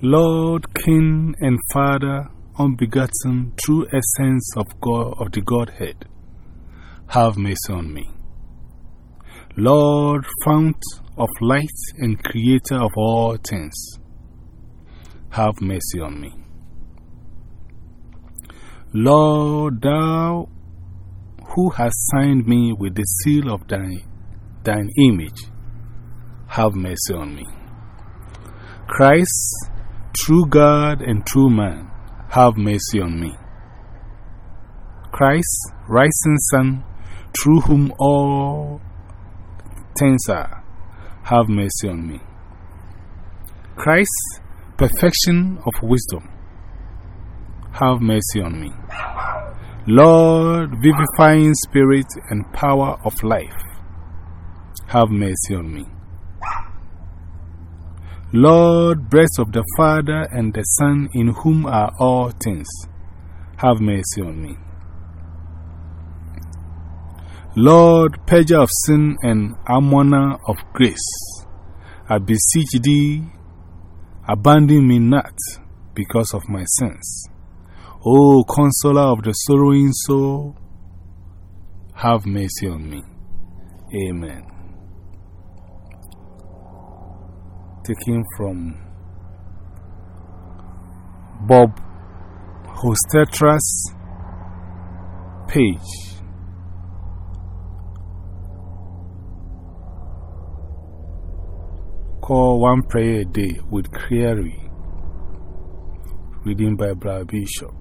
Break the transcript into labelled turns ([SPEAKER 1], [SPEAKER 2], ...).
[SPEAKER 1] Lord, King and Father, unbegotten, true essence of God, of the Godhead, have mercy on me. Lord, fount of light and creator of all things, have mercy on me. Lord, thou who hast signed me with the seal of thine, thine image, have mercy on me. Christ, true God and true man, have mercy on me. Christ, rising sun, through whom all things are, have mercy on me. Christ, perfection of wisdom, have mercy on me. Lord, vivifying spirit and power of life, have mercy on me. Lord, breath of the Father and the Son, in whom are all things, have mercy on me. Lord, purger of sin and almoner of grace, I beseech thee, abandon me not because of my sins. O consoler of the sorrowing soul, have mercy on me. Amen. Taken from Bob Hostetler's page. Call one prayer a day with query. Reading by Brad Bishop.